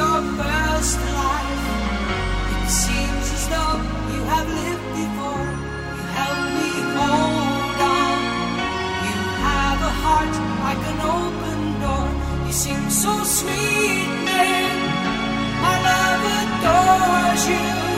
your first life. It seems as though you have lived before. You help me hold on. You have a heart like an open door. You seem so sweet, man. My love adores you.